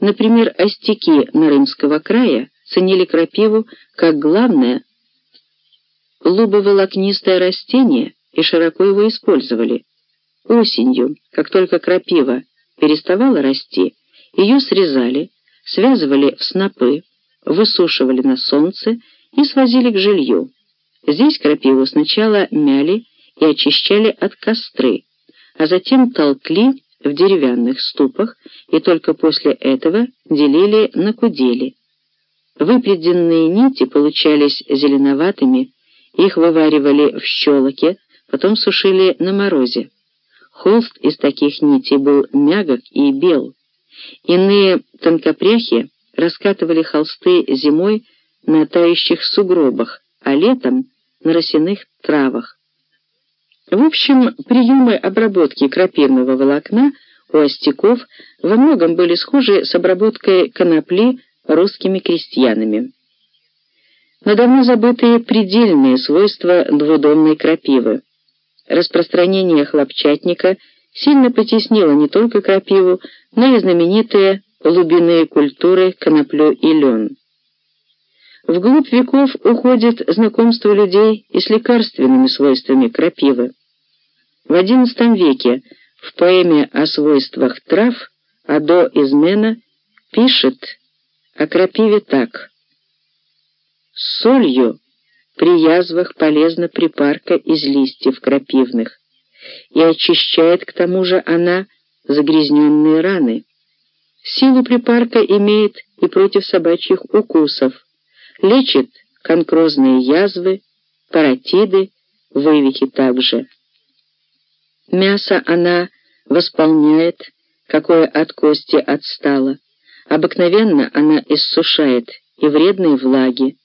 Например, остяки Нарымского края ценили крапиву как главное лубоволокнистое растение и широко его использовали. Осенью, как только крапива переставала расти, ее срезали, связывали в снопы, высушивали на солнце и свозили к жилью. Здесь крапиву сначала мяли и очищали от костры, а затем толкли в деревянных ступах и только после этого делили на кудели. Выпреденные нити получались зеленоватыми, их вываривали в щелоке, потом сушили на морозе. Холст из таких нитей был мягок и бел. Иные тонкопряхи раскатывали холсты зимой на тающих сугробах, а летом на росяных травах. В общем, приемы обработки крапивного волокна у остяков во многом были схожи с обработкой конопли русскими крестьянами. Но давно забытые предельные свойства двудомной крапивы. Распространение хлопчатника сильно потеснило не только крапиву, но и знаменитые глубинные культуры коноплю и лен. Вглубь веков уходит знакомство людей и с лекарственными свойствами крапивы. В XI веке в поэме о свойствах трав Адо Измена пишет о крапиве так. «С солью при язвах полезна припарка из листьев крапивных, и очищает к тому же она загрязненные раны. Силу припарка имеет и против собачьих укусов, лечит конкрозные язвы, паротиды, вывихи также. Мясо она восполняет, какое от кости отстало. Обыкновенно она иссушает и вредные влаги.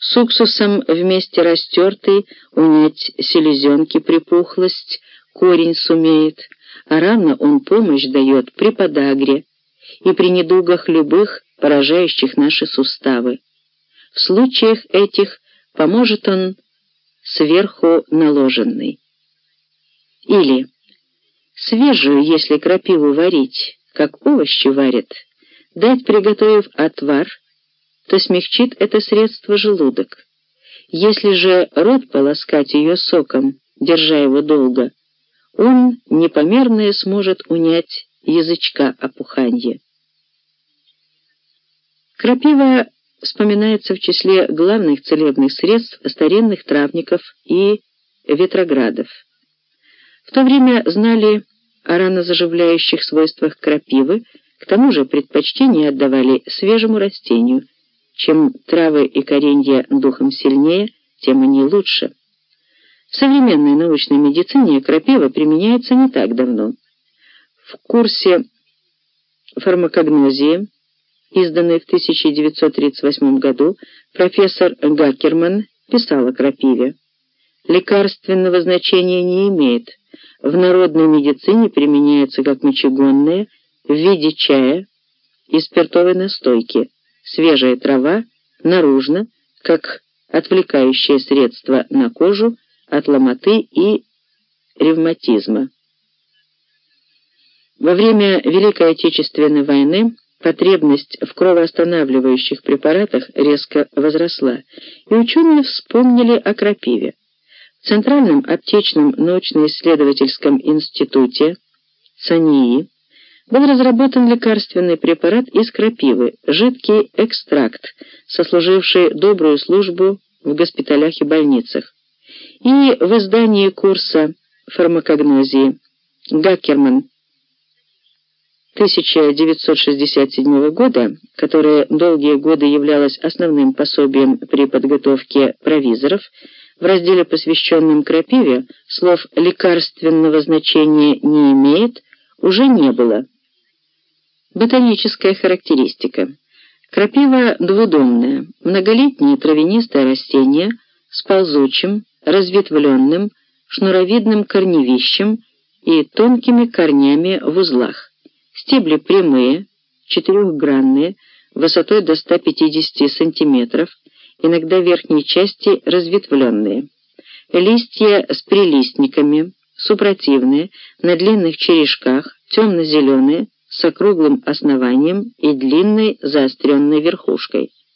С уксусом вместе растертый унять селезенки припухлость, корень сумеет, а рано он помощь дает при подагре и при недугах любых, поражающих наши суставы. В случаях этих поможет он сверху наложенный. Или свежую, если крапиву варить, как овощи варят, дать, приготовив отвар, то смягчит это средство желудок. Если же рот полоскать ее соком, держа его долго, он непомерное сможет унять язычка опуханье. Крапива вспоминается в числе главных целебных средств старинных травников и ветроградов. В то время знали о ранозаживляющих свойствах крапивы, к тому же предпочтение отдавали свежему растению. Чем травы и коренья духом сильнее, тем они лучше. В современной научной медицине крапива применяется не так давно. В курсе фармакогнозии, изданный в 1938 году, профессор Гакерман писал о крапиве. Лекарственного значения не имеет – в народной медицине применяется как мочегонное в виде чая и спиртовой настойки, свежая трава наружно, как отвлекающее средство на кожу от ломоты и ревматизма. Во время Великой Отечественной войны потребность в кровоостанавливающих препаратах резко возросла, и ученые вспомнили о крапиве. В Центральном аптечном научно-исследовательском институте ЦАНИИ был разработан лекарственный препарат из крапивы, жидкий экстракт, сослуживший добрую службу в госпиталях и больницах. И в издании курса фармакогнозии Гаккерман 1967 года, которое долгие годы являлось основным пособием при подготовке провизоров, в разделе, посвященном крапиве, слов «лекарственного значения не имеет» уже не было. Ботаническая характеристика. Крапива двудомная, многолетнее травянистое растение с ползучим, разветвленным, шнуровидным корневищем и тонкими корнями в узлах. Стебли прямые, четырехгранные, высотой до 150 сантиметров, иногда верхней части разветвленные. Листья с прилистниками, супротивные, на длинных черешках, темно-зеленые, с округлым основанием и длинной заостренной верхушкой.